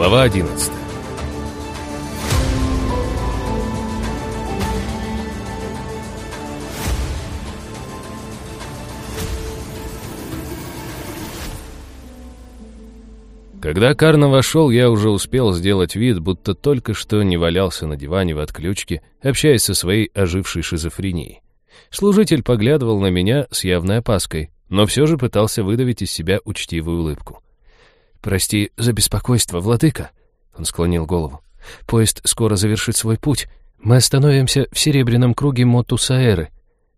Глава 11 Когда Карна вошел, я уже успел сделать вид, будто только что не валялся на диване в отключке, общаясь со своей ожившей шизофренией. Служитель поглядывал на меня с явной опаской, но все же пытался выдавить из себя учтивую улыбку. «Прости за беспокойство, владыка», — он склонил голову. «Поезд скоро завершит свой путь. Мы остановимся в серебряном круге Мотусаэры.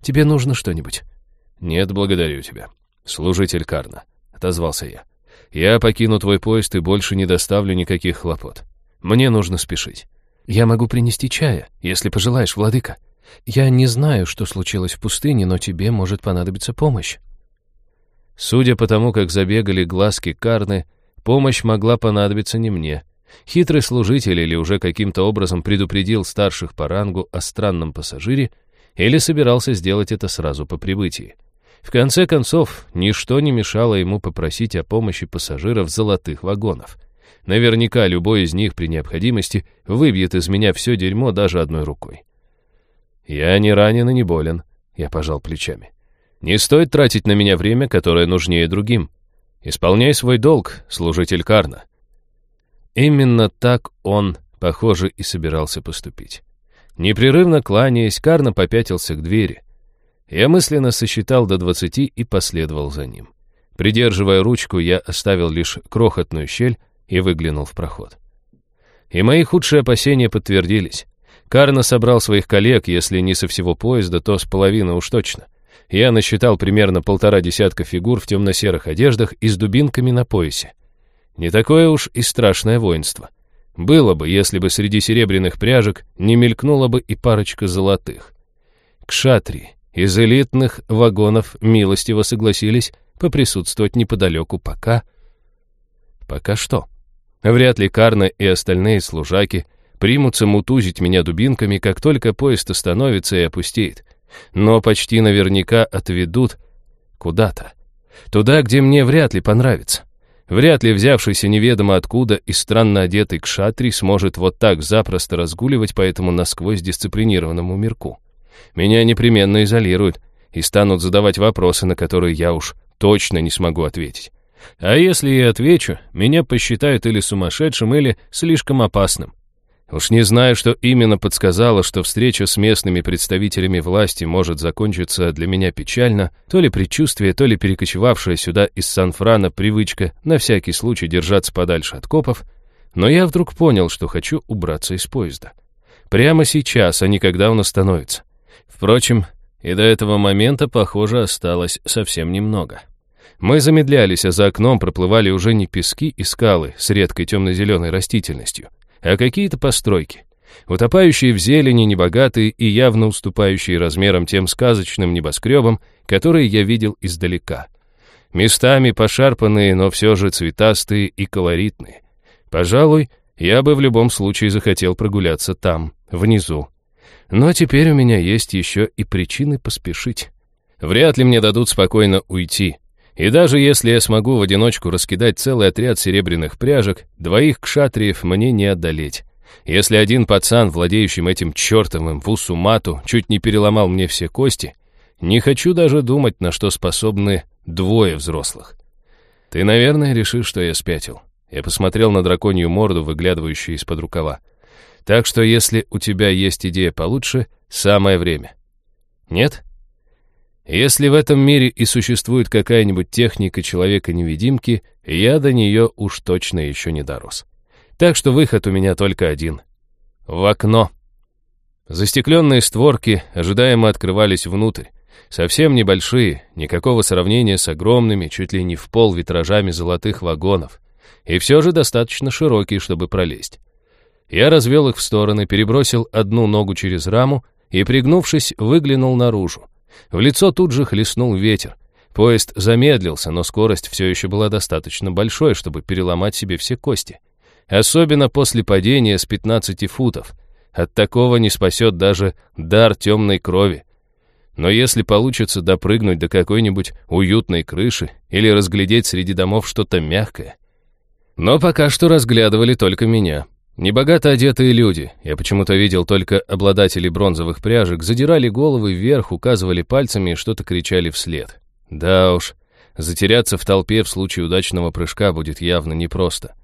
Тебе нужно что-нибудь?» «Нет, благодарю тебя. Служитель Карна», — отозвался я. Я покину твой поезд и больше не доставлю никаких хлопот. Мне нужно спешить. Я могу принести чая, если пожелаешь, владыка. Я не знаю, что случилось в пустыне, но тебе может понадобиться помощь. Судя по тому, как забегали глазки Карны, помощь могла понадобиться не мне. Хитрый служитель или уже каким-то образом предупредил старших по рангу о странном пассажире, или собирался сделать это сразу по прибытии. В конце концов, ничто не мешало ему попросить о помощи пассажиров золотых вагонов. Наверняка любой из них при необходимости выбьет из меня все дерьмо даже одной рукой. «Я не ранен и не болен», — я пожал плечами. «Не стоит тратить на меня время, которое нужнее другим. Исполняй свой долг, служитель Карна». Именно так он, похоже, и собирался поступить. Непрерывно кланяясь, Карна попятился к двери — я мысленно сосчитал до двадцати и последовал за ним. Придерживая ручку, я оставил лишь крохотную щель и выглянул в проход. И мои худшие опасения подтвердились. Карна собрал своих коллег, если не со всего поезда, то с половины уж точно. Я насчитал примерно полтора десятка фигур в темно-серых одеждах и с дубинками на поясе. Не такое уж и страшное воинство. Было бы, если бы среди серебряных пряжек не мелькнула бы и парочка золотых. Кшатри, из элитных вагонов милостиво согласились поприсутствовать неподалеку пока... Пока что? Вряд ли Карна и остальные служаки примутся мутузить меня дубинками, как только поезд остановится и опустеет. Но почти наверняка отведут куда-то. Туда, где мне вряд ли понравится. Вряд ли взявшийся неведомо откуда и странно одетый кшатри сможет вот так запросто разгуливать по этому насквозь дисциплинированному мирку меня непременно изолируют и станут задавать вопросы, на которые я уж точно не смогу ответить. А если и отвечу, меня посчитают или сумасшедшим, или слишком опасным. Уж не знаю, что именно подсказало, что встреча с местными представителями власти может закончиться для меня печально, то ли предчувствие, то ли перекочевавшая сюда из Сан-Франа привычка на всякий случай держаться подальше от копов, но я вдруг понял, что хочу убраться из поезда. Прямо сейчас, а не когда он остановится. Впрочем, и до этого момента, похоже, осталось совсем немного. Мы замедлялись, а за окном проплывали уже не пески и скалы с редкой темно-зеленой растительностью, а какие-то постройки, утопающие в зелени, небогатые и явно уступающие размером тем сказочным небоскребам, которые я видел издалека. Местами пошарпанные, но все же цветастые и колоритные. Пожалуй, я бы в любом случае захотел прогуляться там, внизу, но теперь у меня есть еще и причины поспешить. Вряд ли мне дадут спокойно уйти. И даже если я смогу в одиночку раскидать целый отряд серебряных пряжек, двоих кшатриев мне не одолеть. Если один пацан, владеющим этим чертовым вусумату, чуть не переломал мне все кости, не хочу даже думать, на что способны двое взрослых. Ты, наверное, решишь, что я спятил. Я посмотрел на драконью морду, выглядывающую из-под рукава. Так что если у тебя есть идея получше, самое время. Нет? Если в этом мире и существует какая-нибудь техника человека-невидимки, я до нее уж точно еще не дорос. Так что выход у меня только один. В окно. Застекленные створки ожидаемо открывались внутрь. Совсем небольшие, никакого сравнения с огромными, чуть ли не в пол витражами золотых вагонов. И все же достаточно широкие, чтобы пролезть. Я развел их в стороны, перебросил одну ногу через раму и, пригнувшись, выглянул наружу. В лицо тут же хлестнул ветер. Поезд замедлился, но скорость все еще была достаточно большой, чтобы переломать себе все кости. Особенно после падения с 15 футов. От такого не спасет даже дар темной крови. Но если получится допрыгнуть до какой-нибудь уютной крыши или разглядеть среди домов что-то мягкое, Но пока что разглядывали только меня. Небогато одетые люди, я почему-то видел только обладателей бронзовых пряжек, задирали головы вверх, указывали пальцами и что-то кричали вслед. Да уж, затеряться в толпе в случае удачного прыжка будет явно непросто.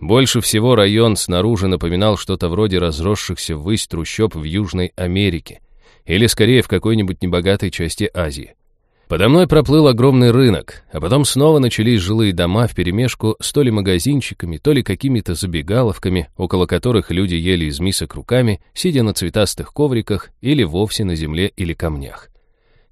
Больше всего район снаружи напоминал что-то вроде разросшихся ввысь трущоб в Южной Америке, или скорее в какой-нибудь небогатой части Азии. Подо мной проплыл огромный рынок, а потом снова начались жилые дома вперемешку с то ли магазинчиками, то ли какими-то забегаловками, около которых люди ели из мисок руками, сидя на цветастых ковриках или вовсе на земле или камнях.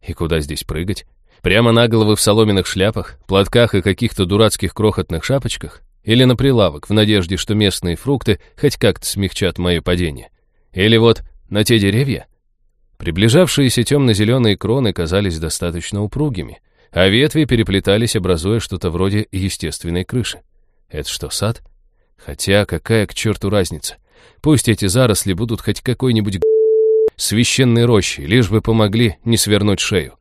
И куда здесь прыгать? Прямо на головы в соломенных шляпах, платках и каких-то дурацких крохотных шапочках? Или на прилавок, в надежде, что местные фрукты хоть как-то смягчат мое падение? Или вот на те деревья? Приближавшиеся темно-зеленые кроны казались достаточно упругими, а ветви переплетались, образуя что-то вроде естественной крыши. Это что, сад? Хотя какая к черту разница? Пусть эти заросли будут хоть какой-нибудь священной рощей, лишь бы помогли не свернуть шею.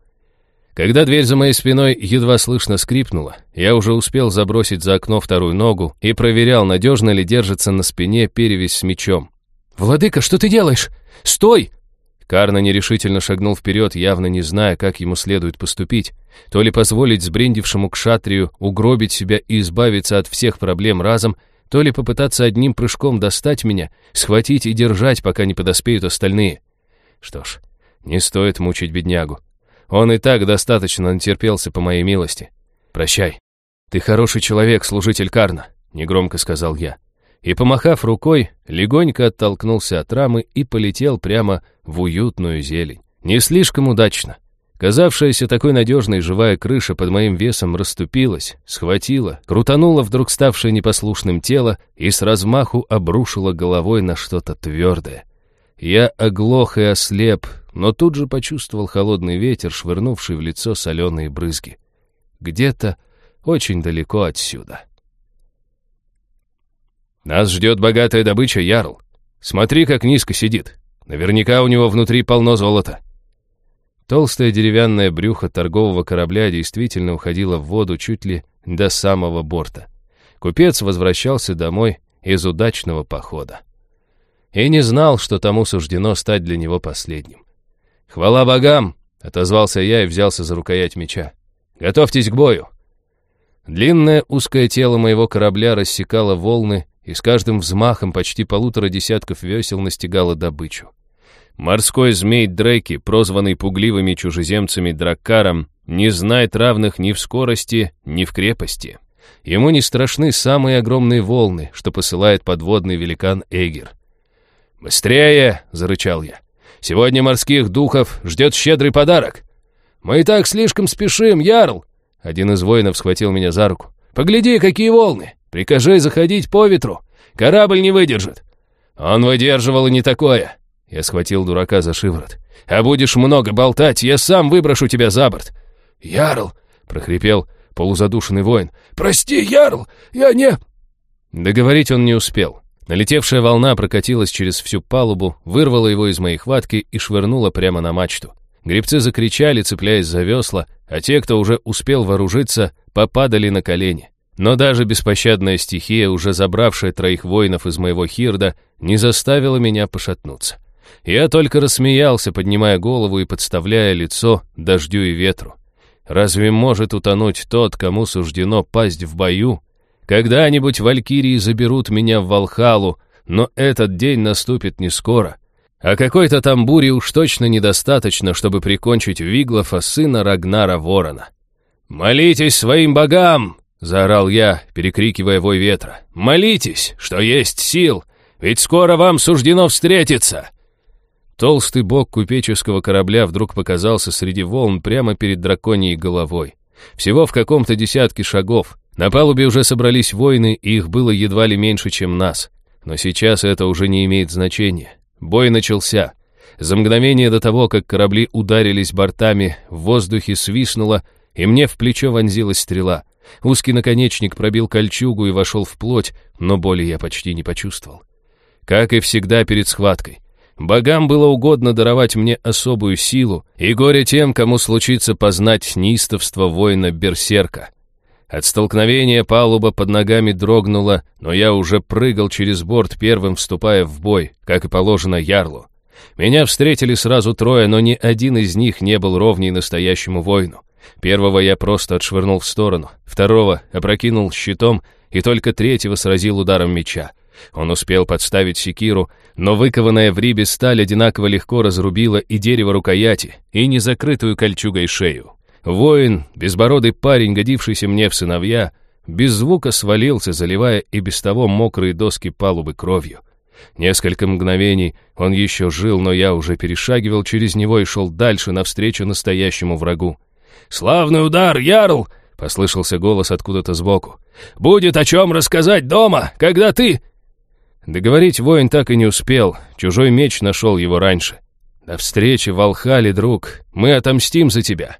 Когда дверь за моей спиной едва слышно скрипнула, я уже успел забросить за окно вторую ногу и проверял, надежно ли держится на спине перевязь с мечом. «Владыка, что ты делаешь? Стой!» Карна нерешительно шагнул вперед, явно не зная, как ему следует поступить. То ли позволить сбрендившему к шатрию угробить себя и избавиться от всех проблем разом, то ли попытаться одним прыжком достать меня, схватить и держать, пока не подоспеют остальные. Что ж, не стоит мучить беднягу. Он и так достаточно натерпелся по моей милости. «Прощай. Ты хороший человек, служитель Карна», — негромко сказал я и, помахав рукой, легонько оттолкнулся от рамы и полетел прямо в уютную зелень. Не слишком удачно. Казавшаяся такой надежной живая крыша под моим весом расступилась, схватила, крутанула вдруг ставшее непослушным тело и с размаху обрушила головой на что-то твердое. Я оглох и ослеп, но тут же почувствовал холодный ветер, швырнувший в лицо соленые брызги. Где-то очень далеко отсюда. Нас ждет богатая добыча, Ярл. Смотри, как низко сидит. Наверняка у него внутри полно золота. Толстое деревянное брюхо торгового корабля действительно уходило в воду чуть ли до самого борта. Купец возвращался домой из удачного похода. И не знал, что тому суждено стать для него последним. «Хвала богам!» — отозвался я и взялся за рукоять меча. «Готовьтесь к бою!» Длинное узкое тело моего корабля рассекало волны и с каждым взмахом почти полутора десятков весел настигала добычу. Морской змей Дреки, прозванный пугливыми чужеземцами Драккаром, не знает равных ни в скорости, ни в крепости. Ему не страшны самые огромные волны, что посылает подводный великан Эгер. «Быстрее!» — зарычал я. «Сегодня морских духов ждет щедрый подарок!» «Мы и так слишком спешим, Ярл!» Один из воинов схватил меня за руку. «Погляди, какие волны! Прикажи заходить по ветру. Корабль не выдержит». Он выдерживал и не такое. Я схватил дурака за шиворот. «А будешь много болтать, я сам выброшу тебя за борт». «Ярл!» — прохрипел полузадушенный воин. «Прости, Ярл, я не...» Договорить он не успел. Налетевшая волна прокатилась через всю палубу, вырвала его из моей хватки и швырнула прямо на мачту. Гребцы закричали, цепляясь за весла, а те, кто уже успел вооружиться, попадали на колени. Но даже беспощадная стихия, уже забравшая троих воинов из моего хирда, не заставила меня пошатнуться. Я только рассмеялся, поднимая голову и подставляя лицо дождю и ветру. Разве может утонуть тот, кому суждено пасть в бою? Когда-нибудь валькирии заберут меня в Валхалу, но этот день наступит не скоро. А какой-то там бури уж точно недостаточно, чтобы прикончить Виглофа, сына Рагнара Ворона. «Молитесь своим богам!» Заорал я, перекрикивая вой ветра. «Молитесь, что есть сил, ведь скоро вам суждено встретиться!» Толстый бок купеческого корабля вдруг показался среди волн прямо перед драконьей головой. Всего в каком-то десятке шагов. На палубе уже собрались воины, и их было едва ли меньше, чем нас. Но сейчас это уже не имеет значения. Бой начался. За мгновение до того, как корабли ударились бортами, в воздухе свистнуло, и мне в плечо вонзилась стрела — Узкий наконечник пробил кольчугу и вошел в плоть, но боли я почти не почувствовал. Как и всегда перед схваткой. Богам было угодно даровать мне особую силу, и горе тем, кому случится познать неистовство воина-берсерка. От столкновения палуба под ногами дрогнула, но я уже прыгал через борт первым, вступая в бой, как и положено ярлу. Меня встретили сразу трое, но ни один из них не был ровней настоящему воину. Первого я просто отшвырнул в сторону, второго опрокинул щитом и только третьего сразил ударом меча. Он успел подставить секиру, но выкованная в рибе сталь одинаково легко разрубила и дерево рукояти, и незакрытую кольчугой шею. Воин, безбородый парень, годившийся мне в сыновья, без звука свалился, заливая и без того мокрые доски палубы кровью. Несколько мгновений он еще жил, но я уже перешагивал через него и шел дальше, навстречу настоящему врагу. «Славный удар, Ярл!» — послышался голос откуда-то сбоку. «Будет о чем рассказать дома, когда ты...» Договорить воин так и не успел, чужой меч нашел его раньше. «До встречи, Волхали, друг, мы отомстим за тебя!»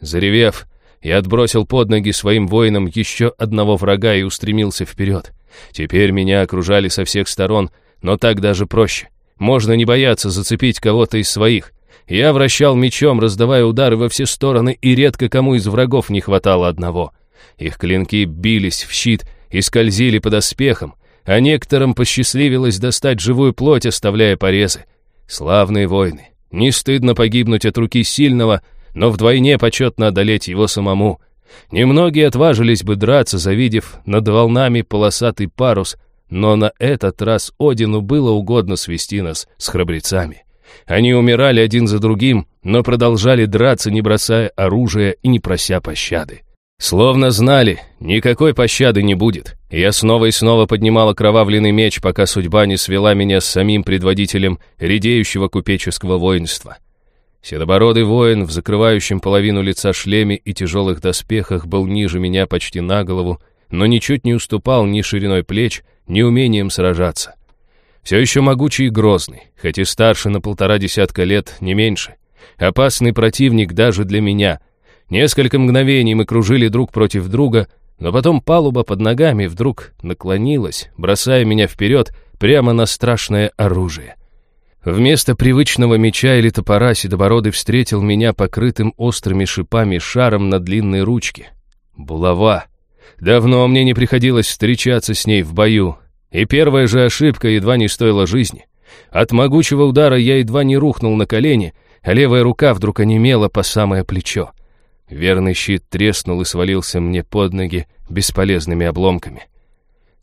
Заревев, я отбросил под ноги своим воинам еще одного врага и устремился вперед. Теперь меня окружали со всех сторон, но так даже проще. Можно не бояться зацепить кого-то из своих. Я вращал мечом, раздавая удары во все стороны, и редко кому из врагов не хватало одного. Их клинки бились в щит и скользили под оспехом, а некоторым посчастливилось достать живую плоть, оставляя порезы. Славные войны. Не стыдно погибнуть от руки сильного, но вдвойне почетно одолеть его самому. Немногие отважились бы драться, завидев над волнами полосатый парус, но на этот раз Одину было угодно свести нас с храбрецами. Они умирали один за другим, но продолжали драться, не бросая оружия и не прося пощады. Словно знали, никакой пощады не будет. Я снова и снова поднимал окровавленный меч, пока судьба не свела меня с самим предводителем редеющего купеческого воинства. Седобородый воин в закрывающем половину лица шлеме и тяжелых доспехах был ниже меня почти на голову, но ничуть не уступал ни шириной плеч, ни умением сражаться. Все еще могучий и грозный, хоть и старше на полтора десятка лет, не меньше. Опасный противник даже для меня. Несколько мгновений мы кружили друг против друга, но потом палуба под ногами вдруг наклонилась, бросая меня вперед прямо на страшное оружие. Вместо привычного меча или топора Седобородый встретил меня покрытым острыми шипами шаром на длинной ручке. Булава. Давно мне не приходилось встречаться с ней в бою, и первая же ошибка едва не стоила жизни. От могучего удара я едва не рухнул на колени, а левая рука вдруг онемела по самое плечо. Верный щит треснул и свалился мне под ноги бесполезными обломками.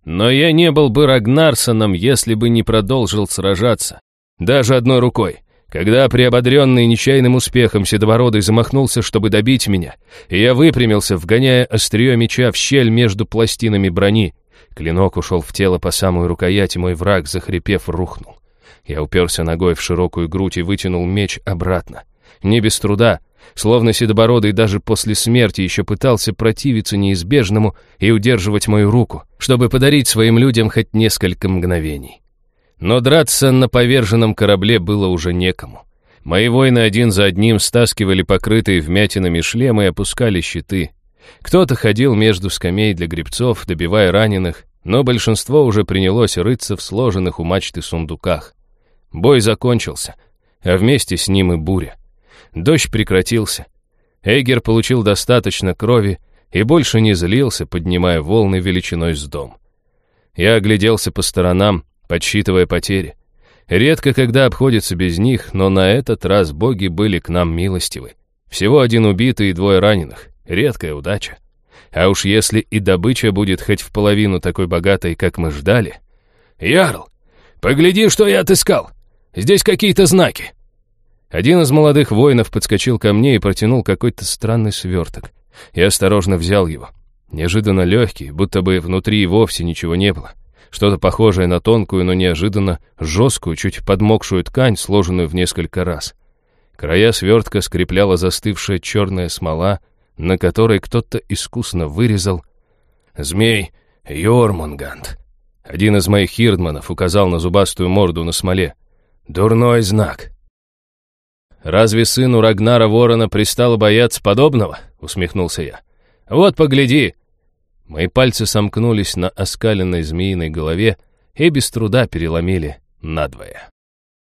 Но я не был бы Рагнарсоном, если бы не продолжил сражаться. Даже одной рукой. Когда приободренный нечаянным успехом Седобородый замахнулся, чтобы добить меня, я выпрямился, вгоняя острие меча в щель между пластинами брони. Клинок ушел в тело по самую рукоять, и мой враг, захрипев, рухнул. Я уперся ногой в широкую грудь и вытянул меч обратно. Не без труда, словно Седобородый даже после смерти еще пытался противиться неизбежному и удерживать мою руку, чтобы подарить своим людям хоть несколько мгновений. Но драться на поверженном корабле было уже некому. Мои воины один за одним стаскивали покрытые вмятинами шлемы и опускали щиты. Кто-то ходил между скамей для гребцов, добивая раненых, но большинство уже принялось рыться в сложенных у мачты сундуках. Бой закончился, а вместе с ним и буря. Дождь прекратился. Эгер получил достаточно крови и больше не злился, поднимая волны величиной с дом. Я огляделся по сторонам, подсчитывая потери. Редко когда обходится без них, но на этот раз боги были к нам милостивы. Всего один убитый и двое раненых. Редкая удача. А уж если и добыча будет хоть в половину такой богатой, как мы ждали... «Ярл, погляди, что я отыскал! Здесь какие-то знаки!» Один из молодых воинов подскочил ко мне и протянул какой-то странный сверток. Я осторожно взял его. Неожиданно легкий, будто бы внутри вовсе ничего не было. Что-то похожее на тонкую, но неожиданно жесткую, чуть подмокшую ткань, сложенную в несколько раз. Края свертка скрепляла застывшая черная смола, на которой кто-то искусно вырезал «Змей Йормунганд». Один из моих хирдманов указал на зубастую морду на смоле. «Дурной знак». «Разве сыну Рагнара Ворона пристало бояться подобного?» — усмехнулся я. «Вот погляди, Мои пальцы сомкнулись на оскаленной змеиной голове и без труда переломили надвое.